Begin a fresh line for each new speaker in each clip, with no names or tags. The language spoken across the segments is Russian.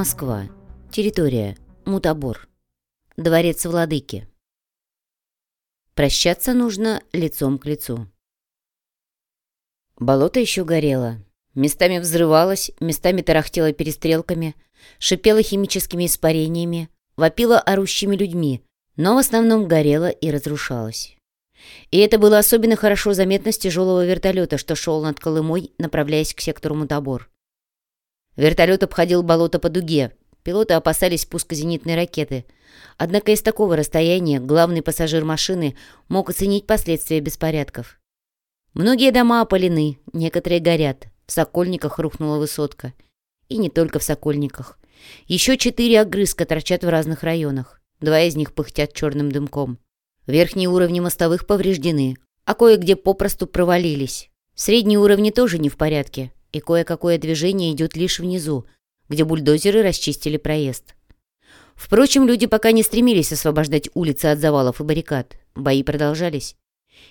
Москва. Территория. Мутабор. Дворец владыки. Прощаться нужно лицом к лицу. Болото еще горело. Местами взрывалось, местами тарахтело перестрелками, шипело химическими испарениями, вопило орущими людьми, но в основном горело и разрушалось. И это было особенно хорошо заметно с тяжелого вертолета, что шел над Колымой, направляясь к сектору Мутабор. Вертолет обходил болото по дуге. Пилоты опасались пуска зенитной ракеты. Однако из такого расстояния главный пассажир машины мог оценить последствия беспорядков. Многие дома опалены, некоторые горят. В Сокольниках рухнула высотка. И не только в Сокольниках. Еще четыре огрызка торчат в разных районах. Два из них пыхтят черным дымком. Верхние уровни мостовых повреждены, а кое-где попросту провалились. Средние уровни тоже не в порядке, и кое-какое движение идет лишь внизу, где бульдозеры расчистили проезд. Впрочем, люди пока не стремились освобождать улицы от завалов и баррикад. Бои продолжались.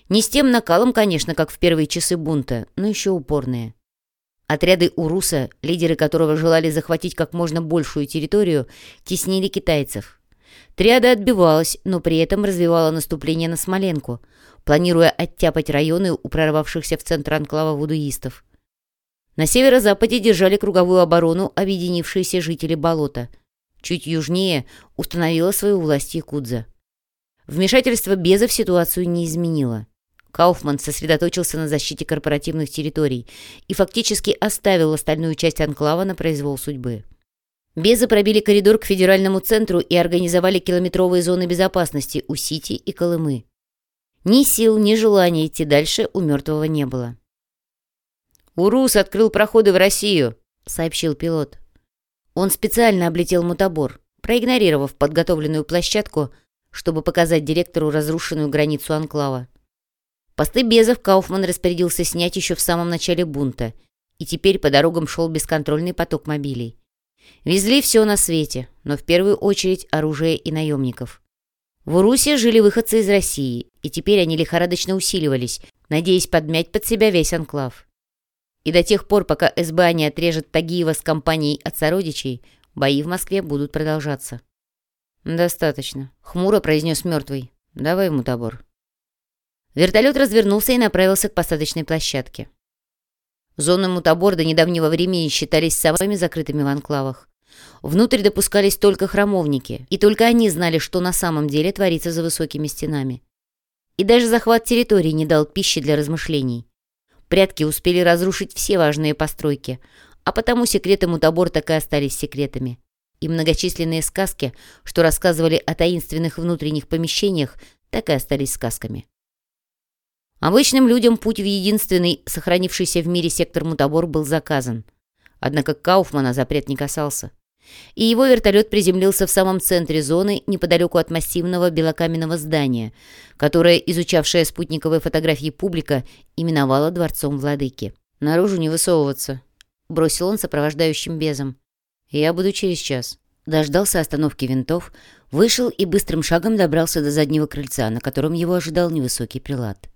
Не с тем накалом, конечно, как в первые часы бунта, но еще упорные. Отряды Уруса, лидеры которого желали захватить как можно большую территорию, теснили китайцев. Триада отбивалась, но при этом развивала наступление на Смоленку, планируя оттяпать районы у прорвавшихся в центр анклава вудуистов. На северо-западе держали круговую оборону объединившиеся жители болота. Чуть южнее установила свою власть Якудза. Вмешательство Беза в ситуацию не изменило. Кауфман сосредоточился на защите корпоративных территорий и фактически оставил остальную часть анклава на произвол судьбы. Безы пробили коридор к федеральному центру и организовали километровые зоны безопасности у Сити и Колымы. Ни сил, ни желания идти дальше у мертвого не было.
«Урус открыл проходы в Россию», —
сообщил пилот. Он специально облетел мутабор, проигнорировав подготовленную площадку, чтобы показать директору разрушенную границу анклава. Посты Безов Кауфман распорядился снять еще в самом начале бунта, и теперь по дорогам шел бесконтрольный поток мобилей. Везли все на свете, но в первую очередь оружие и наемников. В Урусе жили выходцы из России, и теперь они лихорадочно усиливались, надеясь подмять под себя весь анклав. И до тех пор, пока СБА не отрежет Тагиева с компанией от сородичей, бои в Москве будут продолжаться.
«Достаточно», —
хмуро произнес мертвый. «Давай ему табор». Вертолет развернулся и направился к посадочной площадке. Зоны мутабор до недавнего времени считались самыми закрытыми в анклавах. Внутрь допускались только храмовники, и только они знали, что на самом деле творится за высокими стенами. И даже захват территории не дал пищи для размышлений. Прятки успели разрушить все важные постройки, а потому секреты мутабор так и остались секретами. И многочисленные сказки, что рассказывали о таинственных внутренних помещениях, так и остались сказками. Обычным людям путь в единственный, сохранившийся в мире сектор мутабор был заказан. Однако Кауфмана запрет не касался. И его вертолет приземлился в самом центре зоны, неподалеку от массивного белокаменного здания, которое изучавшая спутниковые фотографии публика именовала Дворцом Владыки. «Наружу не высовываться», — бросил он сопровождающим безом. «Я буду через час». Дождался остановки винтов, вышел и быстрым шагом добрался до заднего крыльца, на котором его ожидал невысокий прилад.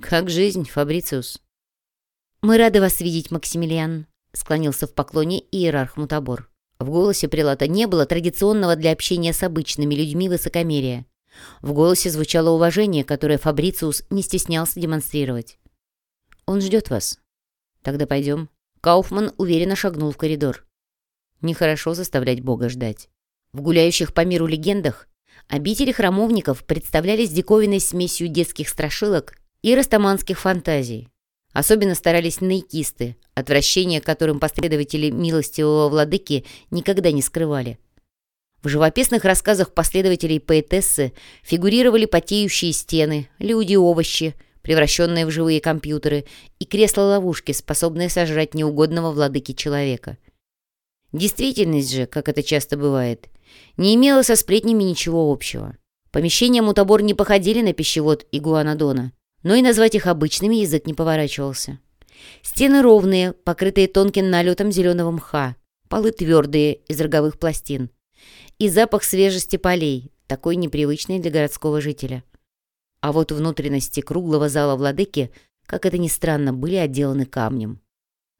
«Как жизнь, Фабрициус?»
«Мы рады вас видеть, Максимилиан», — склонился в поклоне иерарх Мутабор. В голосе прилата не было традиционного для общения с обычными людьми высокомерия. В голосе звучало уважение, которое Фабрициус не стеснялся демонстрировать. «Он ждет вас». «Тогда пойдем». Кауфман уверенно шагнул в коридор. Нехорошо заставлять Бога ждать. В гуляющих по миру легендах обители храмовников представлялись диковинной смесью детских страшилок и растаманских фантазий. Особенно старались наикисты, отвращение которым последователи милостивого владыки никогда не скрывали. В живописных рассказах последователей поэтессы фигурировали потеющие стены, люди-овощи, превращенные в живые компьютеры, и кресла-ловушки, способные сожрать неугодного владыки человека. Действительность же, как это часто бывает, не имела со сплетнями ничего общего. Помещения мутабор не походили на пищевод игуанодона но и назвать их обычными язык не поворачивался. Стены ровные, покрытые тонким налетом зеленого мха, полы твердые, из роговых пластин. И запах свежести полей, такой непривычный для городского жителя. А вот внутренности круглого зала владыки, как это ни странно, были отделаны камнем.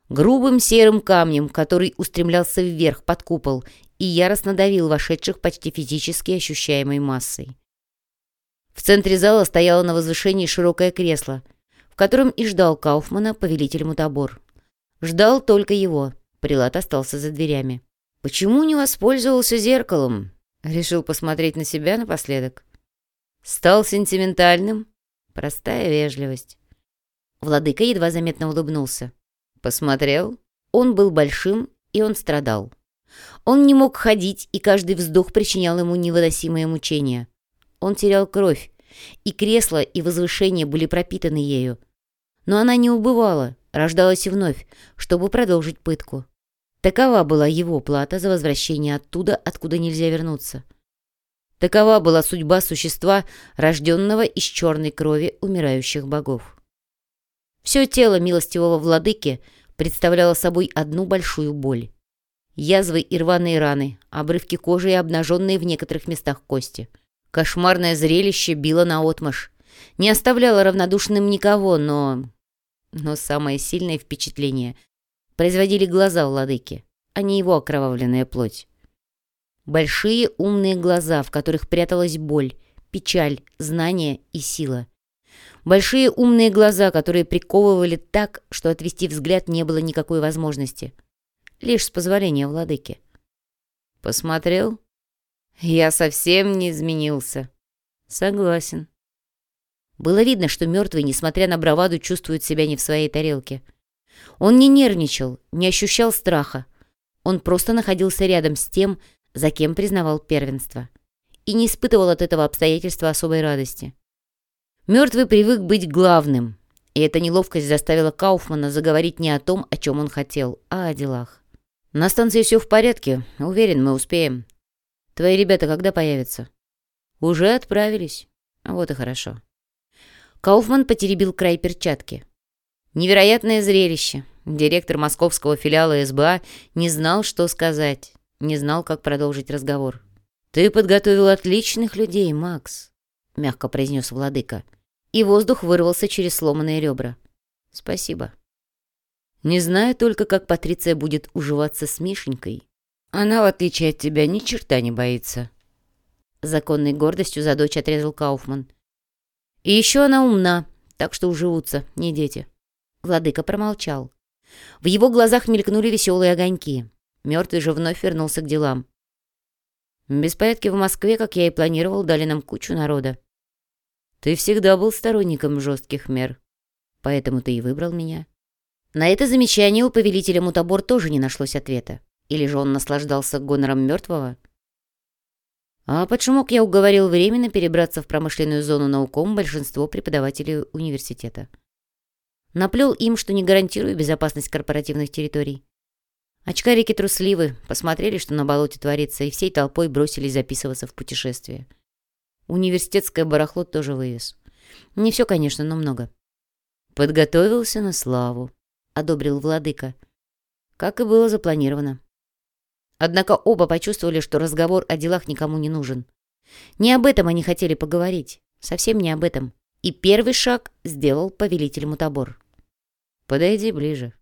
грубым серым камнем, который устремлялся вверх под купол и яростно давил вошедших почти физически ощущаемой массой. В центре зала стояло на возвышении широкое кресло, котором и ждал Кауфмана повелитель мутабор. Ждал только его. Прилад остался за дверями. «Почему не воспользовался зеркалом?» Решил посмотреть на себя напоследок. Стал сентиментальным? Простая вежливость. Владыка едва заметно улыбнулся. Посмотрел. Он был большим, и он страдал. Он не мог ходить, и каждый вздох причинял ему невыносимые мучения. Он терял кровь, и кресло, и возвышение были пропитаны ею. Но она не убывала, рождалась вновь, чтобы продолжить пытку. Такова была его плата за возвращение оттуда, откуда нельзя вернуться. Такова была судьба существа, рожденного из черной крови умирающих богов. Все тело милостивого владыки представляло собой одну большую боль. Язвы и рваные раны, обрывки кожи и обнаженные в некоторых местах кости. Кошмарное зрелище било наотмашь. Не оставляло равнодушным никого, но... Но самое сильное впечатление производили глаза владыки, а не его окровавленная плоть. Большие умные глаза, в которых пряталась боль, печаль, знание и сила. Большие умные глаза, которые приковывали так, что отвести взгляд не было никакой возможности. Лишь с позволения владыки. Посмотрел? Я совсем не изменился. Согласен. Было видно, что мертвый, несмотря на браваду, чувствует себя не в своей тарелке. Он не нервничал, не ощущал страха. Он просто находился рядом с тем, за кем признавал первенство, и не испытывал от этого обстоятельства особой радости. Мертвый привык быть главным, и эта неловкость заставила Кауфмана заговорить не о том, о чем он хотел, а о делах. «На станции все в порядке. Уверен, мы успеем. Твои ребята когда появятся?» «Уже отправились. Вот и хорошо». Кауфман потеребил край перчатки. Невероятное зрелище. Директор московского филиала СБА не знал, что сказать не знал, как продолжить разговор. «Ты подготовил отличных людей, Макс», — мягко произнес владыка. И воздух вырвался через сломанные ребра. «Спасибо». «Не знаю только, как Патриция будет уживаться с Мишенькой. Она, в отличие от тебя, ни черта не боится». Законной гордостью за дочь отрезал Кауфман. «И еще она умна, так что уживутся, не дети». Владыка промолчал. В его глазах мелькнули веселые огоньки. Мертвый же вновь вернулся к делам. Беспорядки в Москве, как я и планировал, дали нам кучу народа. Ты всегда был сторонником жестких мер, поэтому ты и выбрал меня. На это замечание у повелителя Мутабор тоже не нашлось ответа. Или же он наслаждался гонором мертвого? А шумок я уговорил временно перебраться в промышленную зону науком большинство преподавателей университета. Наплел им, что не гарантирую безопасность корпоративных территорий. Очкарики трусливы, посмотрели, что на болоте творится, и всей толпой бросились записываться в путешествие. Университетское барахло тоже вывез. Не все, конечно, но много. Подготовился на славу, одобрил владыка. Как и было запланировано. Однако оба почувствовали, что разговор о делах никому не нужен. Не об этом они хотели поговорить. Совсем не об этом. И первый шаг сделал повелитель Мутабор. «Подойди ближе.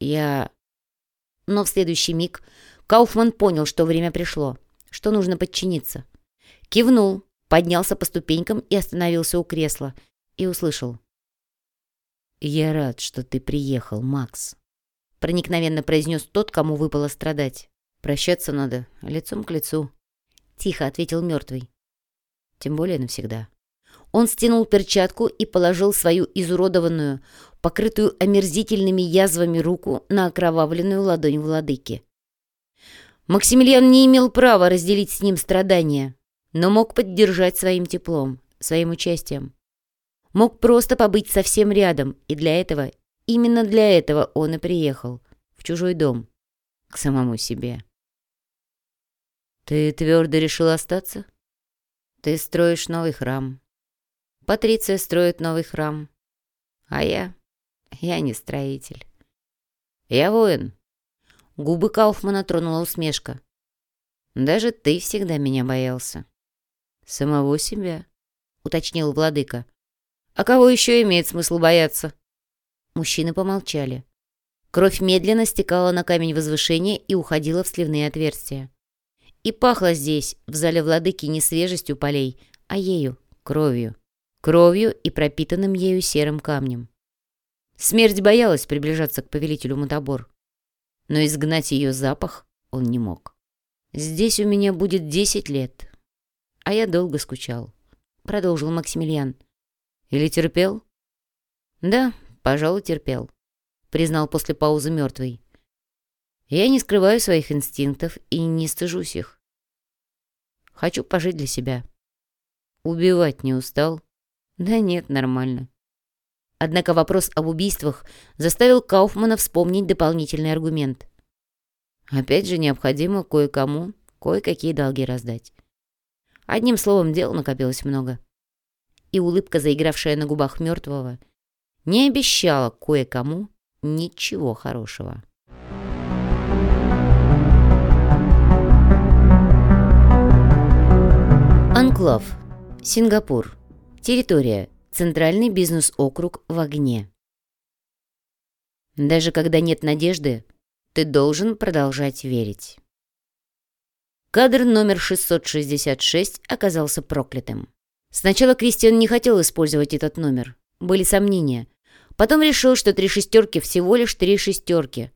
Я но в следующий миг Кауфман понял, что время пришло, что нужно подчиниться. Кивнул, поднялся по ступенькам и остановился у кресла. И услышал. «Я рад, что ты приехал, Макс», — проникновенно произнес тот, кому выпало страдать. «Прощаться надо, лицом к лицу», — тихо ответил мертвый. «Тем более навсегда». Он стянул перчатку и положил свою изуродованную, покрытую омерзительными язвами руку на окровавленную ладонь владыки. Максимилиан не имел права разделить с ним страдания, но мог поддержать своим теплом, своим участием. Мог просто побыть совсем рядом, и для этого, именно для этого он и приехал, в чужой дом, к самому себе. «Ты твердо решил остаться? Ты строишь новый храм. Патриция строит новый храм. А я... Я не строитель. Я воин. Губы Кауфмана тронула усмешка. Даже ты всегда меня боялся. Самого себя, уточнил владыка. А кого еще имеет смысл бояться? Мужчины помолчали. Кровь медленно стекала на камень возвышения и уходила в сливные отверстия. И пахло здесь, в зале владыки, не свежестью полей, а ею, кровью. Кровью и пропитанным ею серым камнем. Смерть боялась приближаться к повелителю Мутабор, но изгнать ее запах он не мог. «Здесь у меня будет десять лет, а я долго скучал», — продолжил Максимилиан. «Или терпел?» «Да, пожалуй, терпел», — признал после паузы мертвый. «Я не скрываю своих инстинктов и не стыжусь их. Хочу пожить для себя. Убивать не устал?» «Да нет, нормально». Однако вопрос об убийствах заставил Кауфмана вспомнить дополнительный аргумент. Опять же, необходимо кое-кому кое-какие долги раздать. Одним словом, дел накопилось много. И улыбка, заигравшая на губах мертвого, не обещала кое-кому ничего хорошего. Анклав. Сингапур. Территория. Центральный бизнес-округ в огне. Даже когда нет надежды, ты должен продолжать верить. Кадр номер 666 оказался проклятым. Сначала Кристиан не хотел использовать этот номер. Были сомнения. Потом решил, что три шестерки всего лишь три шестерки.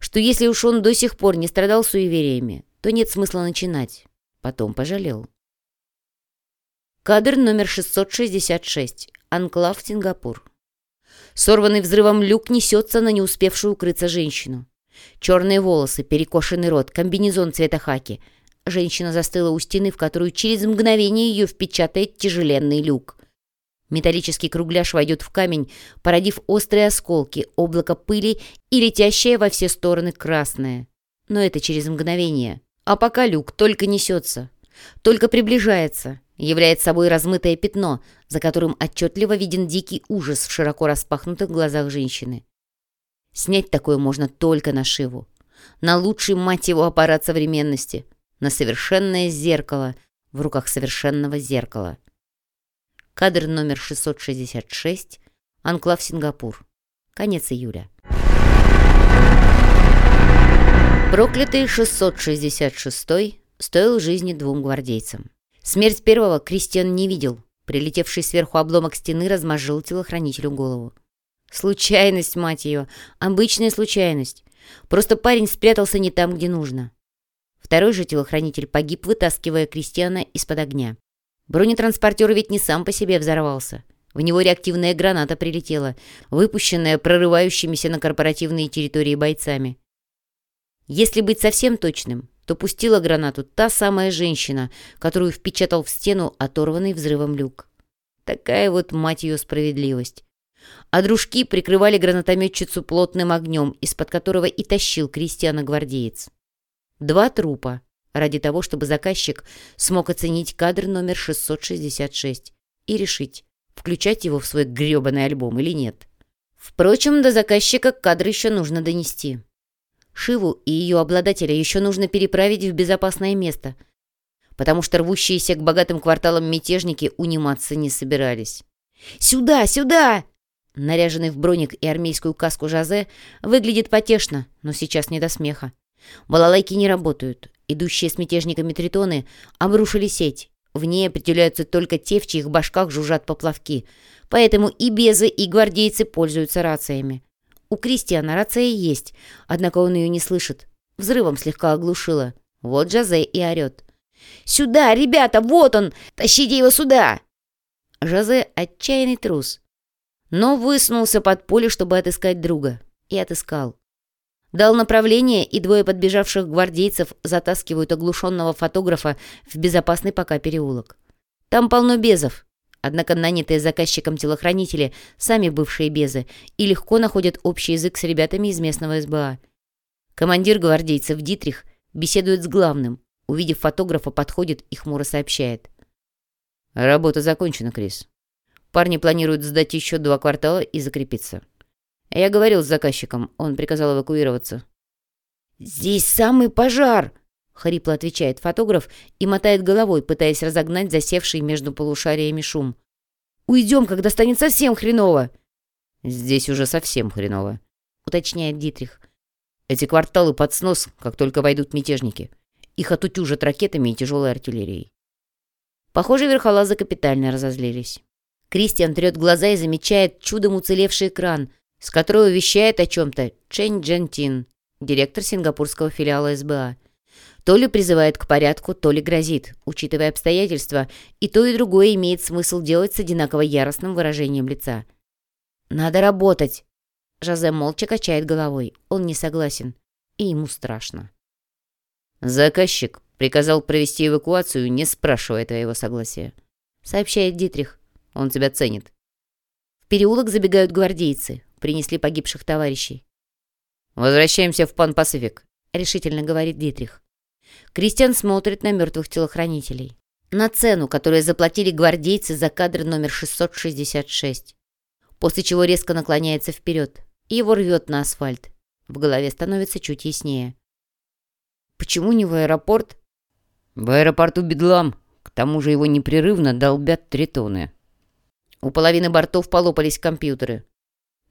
Что если уж он до сих пор не страдал суевериями, то нет смысла начинать. Потом пожалел. Кадр номер 666. Анклав, Сингапур. Сорванный взрывом люк несется на не успевшую укрыться женщину. Черные волосы, перекошенный рот, комбинезон цвета хаки. Женщина застыла у стены, в которую через мгновение ее впечатает тяжеленный люк. Металлический кругляш войдет в камень, породив острые осколки, облако пыли и летящее во все стороны красное. Но это через мгновение. А пока люк только несется, только приближается, являет собой размытое пятно, за которым отчетливо виден дикий ужас в широко распахнутых глазах женщины. Снять такое можно только на Шиву. На лучший, мать его, аппарат современности. На совершенное зеркало в руках совершенного зеркала. Кадр номер 666. Анклав Сингапур. Конец июля. Проклятый 666 стоил жизни двум гвардейцам. Смерть первого Кристиан не видел. Прилетевший сверху обломок стены размозжил телохранителю голову. Случайность, мать ее. Обычная случайность. Просто парень спрятался не там, где нужно. Второй же телохранитель погиб, вытаскивая Кристиана из-под огня. Бронетранспортер ведь не сам по себе взорвался. В него реактивная граната прилетела, выпущенная прорывающимися на корпоративные территории бойцами. Если быть совсем точным, то пустила гранату та самая женщина, которую впечатал в стену оторванный взрывом люк. Такая вот, мать ее, справедливость а дружки прикрывали гранатометчицу плотным огнем, из-под которого и тащил крестьяна-гвардеец. Два трупа, ради того, чтобы заказчик смог оценить кадр номер 666 и решить, включать его в свой грёбаный альбом или нет. Впрочем, до заказчика кадр еще нужно донести. Шиву и ее обладателя еще нужно переправить в безопасное место, потому что рвущиеся к богатым кварталам мятежники униматься не собирались. «Сюда! Сюда!» Наряженный в броник и армейскую каску Жазе выглядит потешно, но сейчас не до смеха. Балалайки не работают. Идущие с мятежниками тритоны обрушили сеть. В ней определяются только те, в чьих башках жужжат поплавки. Поэтому и безы, и гвардейцы пользуются рациями. У Кристиана рация есть, однако он ее не слышит. Взрывом слегка оглушило. Вот Жазе и орет. «Сюда, ребята, вот он! Тащите его сюда!» Жазе — отчаянный трус но высунулся под поле, чтобы отыскать друга. И отыскал. Дал направление, и двое подбежавших гвардейцев затаскивают оглушенного фотографа в безопасный пока переулок. Там полно безов, однако нанятые заказчиком телохранители, сами бывшие безы, и легко находят общий язык с ребятами из местного СБА. Командир гвардейцев Дитрих беседует с главным. Увидев фотографа, подходит и хмуро сообщает. «Работа закончена, Крис. Парни планируют сдать еще два квартала и закрепиться. Я говорил с заказчиком, он приказал эвакуироваться. «Здесь самый пожар!» — хрипло отвечает фотограф и мотает головой, пытаясь разогнать засевший между полушариями шум. «Уйдем, когда станет совсем хреново!» «Здесь уже совсем хреново», уточняет Дитрих.
Эти кварталы под снос, как только войдут мятежники. Их отутюжат ракетами и тяжелой артиллерией.
Похоже, верхолазы капитально разозлились. Кристиан трет глаза и замечает чудом уцелевший экран, с которого вещает о чем-то Чэнь Джантин, директор сингапурского филиала СБА. То ли призывает к порядку, то ли грозит, учитывая обстоятельства, и то и другое имеет смысл делать с одинаково яростным выражением лица. «Надо работать!» Жозе молча качает головой. Он не согласен. И ему страшно.
«Заказчик приказал провести эвакуацию, не спрашивая твоего согласия»,
сообщает Дитрих.
«Он тебя ценит».
В переулок забегают гвардейцы. Принесли погибших товарищей.
«Возвращаемся в Пан-Пасифик», —
решительно говорит Дитрих. Кристиан смотрит на мертвых телохранителей. На цену, которую заплатили гвардейцы за кадр номер 666. После чего резко наклоняется вперед. И его рвет на асфальт. В голове становится чуть яснее.
Почему не в аэропорт? В аэропорту бедлам. К тому же его непрерывно долбят тритоны.
У половины бортов полопались компьютеры.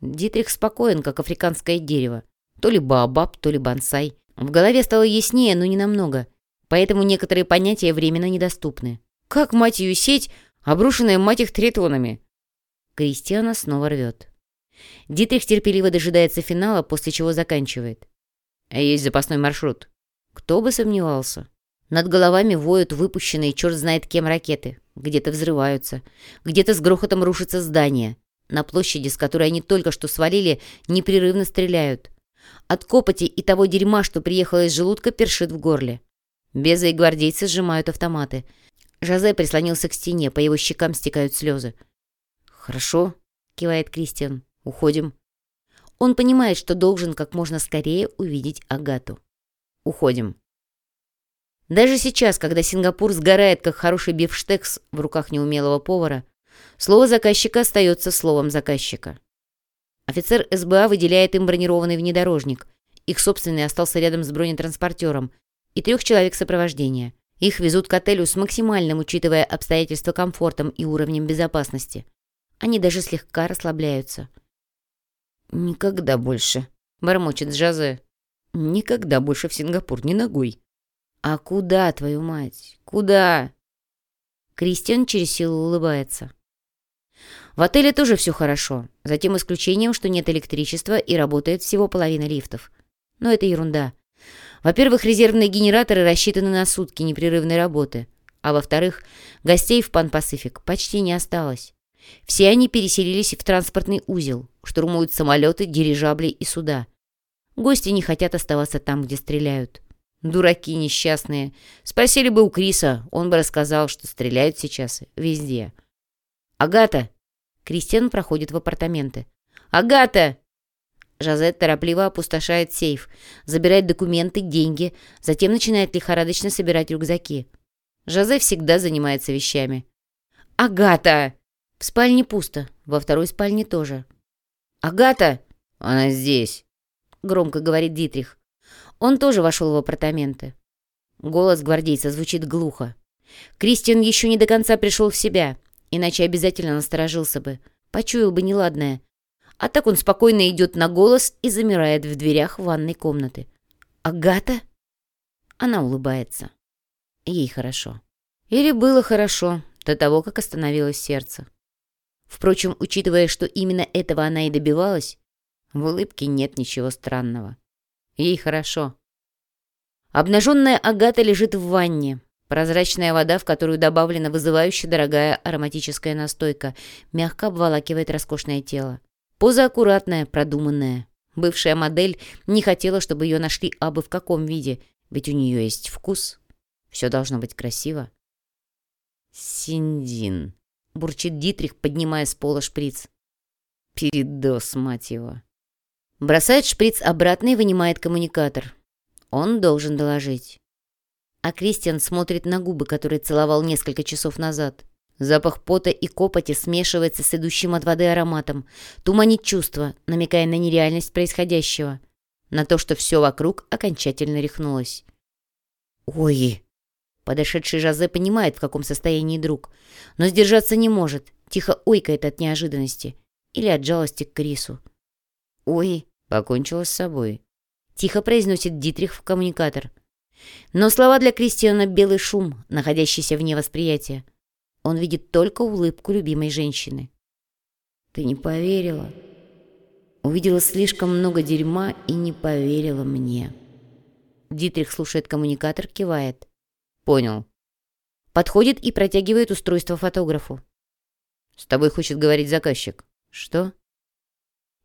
Дитрих спокоен, как африканское дерево. То ли баобаб, то ли бонсай. В голове стало яснее, но не намного. Поэтому некоторые понятия временно недоступны. Как, мать ее, сеть, обрушенная, мать их, тритонами? Кристиана снова рвет. Дитрих терпеливо дожидается финала, после чего заканчивает.
А есть запасной маршрут.
Кто бы сомневался. Над головами воют выпущенные черт знает кем ракеты. Где-то взрываются. Где-то с грохотом рушится здание. На площади, с которой они только что свалили, непрерывно стреляют. От копоти и того дерьма, что приехало из желудка, першит в горле. Беза и гвардейцы сжимают автоматы. Жозе прислонился к стене, по его щекам стекают слезы.
«Хорошо», — кивает Кристиан. «Уходим».
Он понимает, что должен как можно скорее увидеть Агату.
«Уходим».
Даже сейчас, когда Сингапур сгорает, как хороший бифштекс в руках неумелого повара, слово заказчика остается словом заказчика. Офицер СБА выделяет им бронированный внедорожник. Их собственный остался рядом с бронетранспортером. И трех человек сопровождения. Их везут к отелю с максимальным, учитывая обстоятельства, комфортом и уровнем безопасности. Они даже слегка расслабляются.
«Никогда больше», — бормочет Джазе. «Никогда больше в Сингапур, ни ногой».
«А куда, твою мать? Куда?» Кристиан через силу улыбается. В отеле тоже все хорошо, за тем исключением, что нет электричества и работает всего половина лифтов. Но это ерунда. Во-первых, резервные генераторы рассчитаны на сутки непрерывной работы. А во-вторых, гостей в Пан-Пасифик почти не осталось. Все они переселились в транспортный узел, штурмуют самолеты, дирижабли и суда. Гости не хотят оставаться там, где стреляют. Дураки несчастные. Спросили бы у Криса, он бы рассказал, что стреляют сейчас везде. «Агата!» Кристиан проходит в апартаменты. «Агата!» Жазет торопливо опустошает сейф, забирает документы, деньги, затем начинает лихорадочно собирать рюкзаки. Жозе всегда занимается вещами. «Агата!» В спальне пусто, во второй спальне тоже. «Агата!»
«Она здесь!»
Громко говорит Дитрих. Он тоже вошел в апартаменты. Голос гвардейца звучит глухо. Кристиан еще не до конца пришел в себя иначе обязательно насторожился бы, почуял бы неладное. А так он спокойно идет на голос и замирает в дверях ванной комнаты. «Агата?» Она улыбается. Ей хорошо. Или было хорошо до того, как остановилось сердце. Впрочем, учитывая, что именно этого она и добивалась, в улыбке нет ничего странного. Ей хорошо. Обнаженная Агата лежит в ванне, Прозрачная вода, в которую добавлена вызывающая дорогая ароматическая настойка, мягко обволакивает роскошное тело. Поза аккуратная, продуманная. Бывшая модель не хотела, чтобы ее нашли абы в каком виде, ведь у нее есть вкус. Все должно быть красиво.
«Синдин», —
бурчит Дитрих, поднимая с пола шприц.
«Передоз, мать его».
Бросает шприц обратно и вынимает коммуникатор. Он должен доложить а Кристиан смотрит на губы, которые целовал несколько часов назад. Запах пота и копоти смешивается с идущим от воды ароматом, туманит чувства, намекая на нереальность происходящего, на то, что все вокруг окончательно рехнулось. «Ой!» Подошедший Жозе понимает, в каком состоянии друг, но сдержаться не может, тихо ойкает от неожиданности или от жалости к Крису. «Ой!»
Покончила с собой.
Тихо произносит Дитрих в коммуникатор. Но слова для Кристиана — белый шум, находящийся вне восприятия. Он видит только улыбку любимой женщины. «Ты не поверила?» Увидела слишком много дерьма и не поверила мне. Дитрих слушает коммуникатор, кивает.
«Понял».
Подходит и протягивает устройство фотографу.
«С тобой хочет говорить заказчик».
«Что?»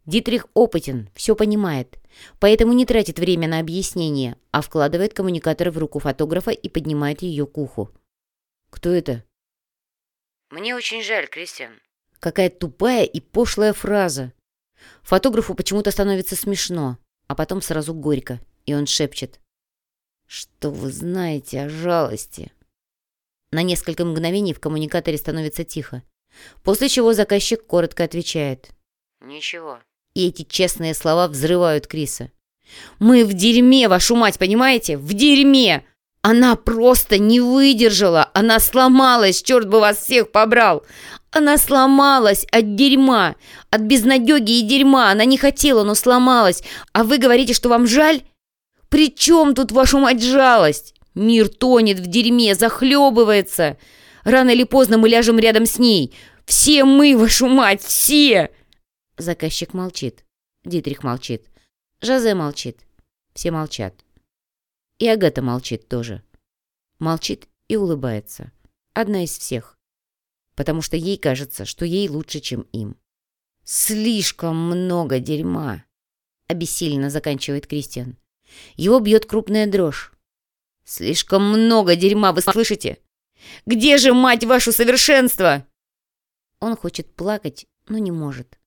Дитрих опытен, все понимает, поэтому не тратит время на объяснение, а вкладывает коммуникатор в руку фотографа и поднимает ее к уху.
«Кто это?»
«Мне очень жаль, Кристиан». Какая тупая и пошлая фраза. Фотографу почему-то становится смешно, а потом сразу горько, и он шепчет. «Что вы знаете о жалости?» На несколько мгновений в коммуникаторе становится тихо, после чего заказчик коротко отвечает.
«Ничего».
И эти честные слова взрывают Криса. «Мы в дерьме, вашу мать, понимаете? В дерьме! Она просто не выдержала! Она сломалась, черт бы вас всех побрал! Она сломалась от дерьма, от безнадеги и дерьма! Она не хотела, но сломалась! А вы говорите, что вам жаль? При чем тут, вашу мать, жалость? Мир тонет в дерьме, захлебывается! Рано или поздно мы ляжем рядом с ней! Все мы, вашу мать, все!» Заказчик молчит. Дитрих молчит. Жозе молчит. Все молчат. И Агата молчит тоже. Молчит и улыбается. Одна из всех. Потому что ей кажется, что ей лучше, чем им. «Слишком много дерьма!» Обессиленно заканчивает Кристиан. Его бьет крупная дрожь. «Слишком много дерьма, вы слышите? Где же, мать вашу, совершенство?» Он хочет плакать, но не может.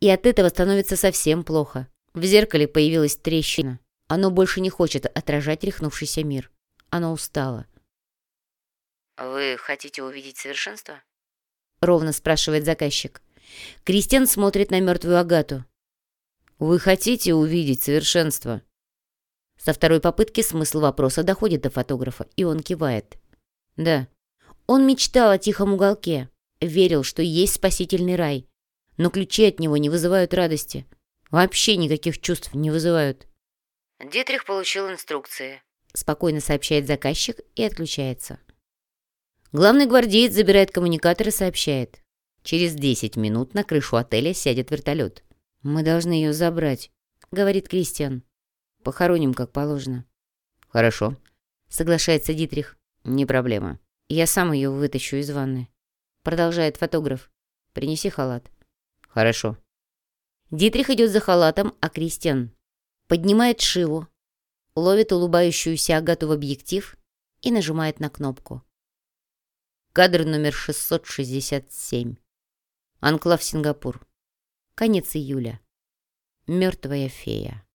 И от этого становится совсем плохо. В зеркале появилась трещина. Оно больше не хочет отражать рехнувшийся мир. Оно устало.
«Вы хотите увидеть совершенство?»
Ровно спрашивает заказчик. Кристиан смотрит на мертвую Агату.
«Вы хотите увидеть совершенство?»
Со второй попытки смысл вопроса доходит до фотографа, и он кивает.
«Да».
Он мечтал о тихом уголке, верил, что есть спасительный рай, но ключи от него не вызывают радости. Вообще никаких чувств не вызывают.
Дитрих получил инструкции.
Спокойно сообщает заказчик и отключается. Главный гвардеец забирает коммуникатор и сообщает. Через 10 минут на крышу отеля сядет вертолет. «Мы должны ее забрать», — говорит Кристиан. «Похороним, как положено».
«Хорошо», —
соглашается Дитрих.
«Не проблема.
Я сам ее вытащу из ванны». Продолжает фотограф. «Принеси халат».
«Хорошо».
Дитрих идет за халатом, а Кристиан поднимает шиву, ловит улыбающуюся Агату в объектив и нажимает на кнопку. Кадр номер 667. Анклав Сингапур. Конец июля. Мертвая фея.